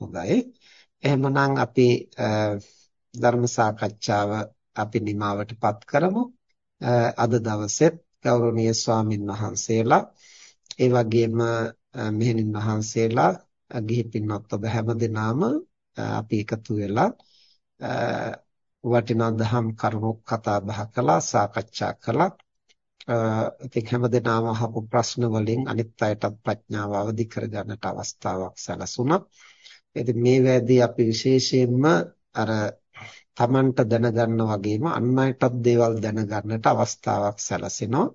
හොඳයි. එහෙමනම් අපි ධර්ම සාකච්ඡාව අපි නිමවටපත් කරමු. අද දවසෙත් ගෞරවනීය ස්වාමින් වහන්සේලා ඒ වගේම මෙහෙණින් වහන්සේලා ගිහි පින්වත් ඔබ හැමදෙනාම අපි එකතු වෙලා වටිනා දහම් කරුණු කතා බහ කළා සාකච්ඡා කළා ඉතින් හැමදෙනාම අහපු ප්‍රශ්න වලින් අනිත් අයටත් ප්‍රඥාව අවදි කරගන්නට අවස්ථාවක් සැලසුණා. ඉතින් මේ වෙද්දී අපි විශේෂයෙන්ම අර Tamanට දැනගන්න වගේම අන් අයටත් දේවල් දැනගන්නට අවස්ථාවක් සැලසෙනවා.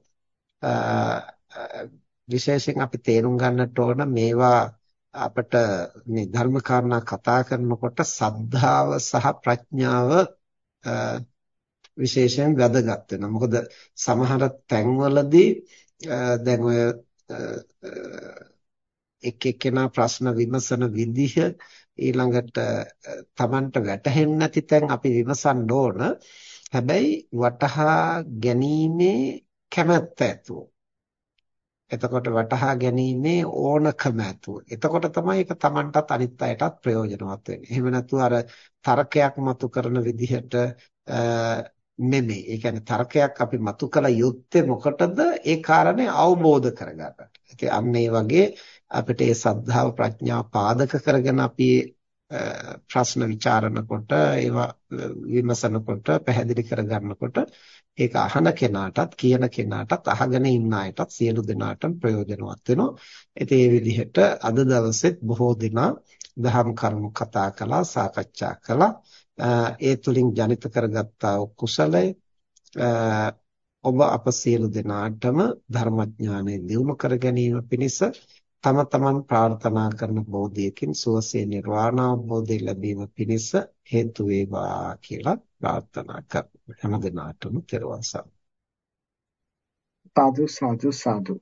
විශේෂයෙන් අපි තේරුම් ගන්නට ඕන මේවා අපිට මේ ධර්ම කාරණා කතා කරනකොට සද්ධාව සහ ප්‍රඥාව විශේෂයෙන් වැදගත් වෙනවා. මොකද සමහර තැන්වලදී දැන් ඔය එක් එක්කෙනා ප්‍රශ්න විමසන විදිහ ඊළඟට Tamanට වැටහෙන්නේ නැති තැන් අපි විමසන්න ඕන. හැබැයි වටහා ගැනීමේ කැමැත්ත ඇතුව. එතකොට වටහා ගැනීමේ ඕනකම ඇතුව. එතකොට තමයි ඒක Tamanටත් අනිත් අයටත් ප්‍රයෝජනවත් වෙන්නේ. එහෙම නැතුව අර තර්කයක් මතු කරන විදිහට නෙමෙයි. ඒ කියන්නේ තර්කයක් අපි මතු කළ යුත්තේ මොකටද? ඒ කාරණේ අවබෝධ කරගන්නට. ඉතින් අන්න ඒ වගේ අපිට ඒ සද්ධාව ප්‍රඥාව පාදක කරගෙන අපි ප්‍රශ්න ਵਿਚාරනකොට ඒවා විමසනකොට පැහැදිලි කරගන්නකොට ඒක අහන කෙනාටත් කියන කෙනාටත් අහගෙන ඉන්න අයටත් සියලු දෙනාටම ප්‍රයෝජනවත් වෙනවා. ඉතින් මේ විදිහට අද දවසෙත් බොහෝ දෙනා දහම් කරුණු කතා කළා, සාකච්ඡා කළා. ඒ තුලින් ජනිත කරගත්තා වූ කුසලය ඔබ අප සියලු දෙනාටම ධර්මඥානය දියුණු කර ගැනීම පිණිස තම තමන් ප්‍රාර්ථනා කරන බෝධියකින් සුවසේ නිර්වාණ අවබෝධය ලැබීම පිණිස හේතු වේවා කියලා ප්‍රාර්ථනා කරමු හැම දිනාටම තෙරුවන් සරණයි. සාදු සාදු සාදු.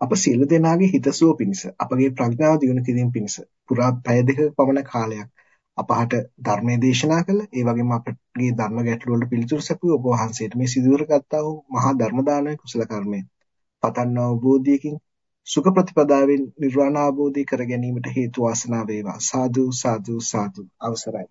අප සියලු දෙනාගේ හිතසුව පිණිස අපගේ ප්‍රඥාව දියුණු කිරීම පිණිස පුරා පැය දෙක පමණ කාලයක් අපහට ධර්මයේ දේශනා කළ ඒ වගේම අපගේ ධර්ම ගැටළු වලට පිළිතුරු සැපුව ඔබ වහන්සේට මේ සිදු කරගත්තා වූ මහා ධර්ම දානමය කුසල කර්මය පතන්න අවබෝධයකින් සුඛ ප්‍රතිපදාවෙන් නිර්වාණ අවබෝධය කර ගැනීමට හේතු වාසනා වේවා. සාදු සාදු සාදු. අවසරයි.